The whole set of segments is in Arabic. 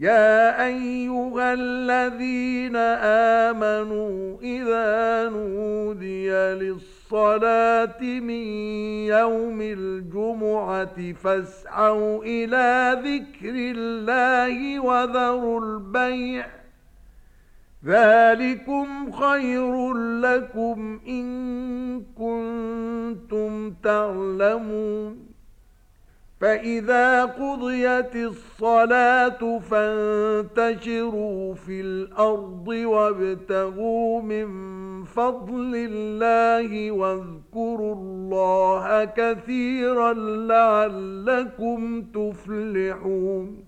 يا ايها الذين امنوا اذا نودي للصلاه من يوم الجمعه فاسعوا إلى ذكر الله وذروا البيع ذلكم خير لكم ان كنتم تعلمون فَإِذَا قُضِيَتِ الصَّلَاةُ فَانْتَشِرُوا فِي الْأَرْضِ وَابْتَغُوا مِنْ فَضْلِ اللَّهِ وَاذْكُرُوا اللَّهَ كَثِيرًا لَعَلَّكُمْ تُفْلِحُونَ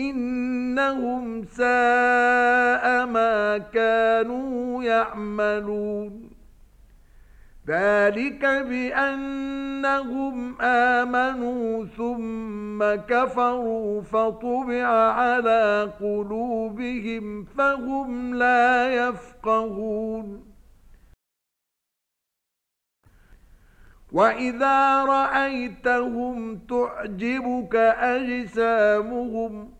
إنهم ساء ما كانوا يعملون. ذلك بأنهم آمنوا ثم كفروا فطبع على قلوبهم فهم لا يفقهون. وَإِذَا رَأَيْتَهُمْ تُعْجِبُكَ أَجْسَامُهُمْ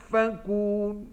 يَخْفَقُونَ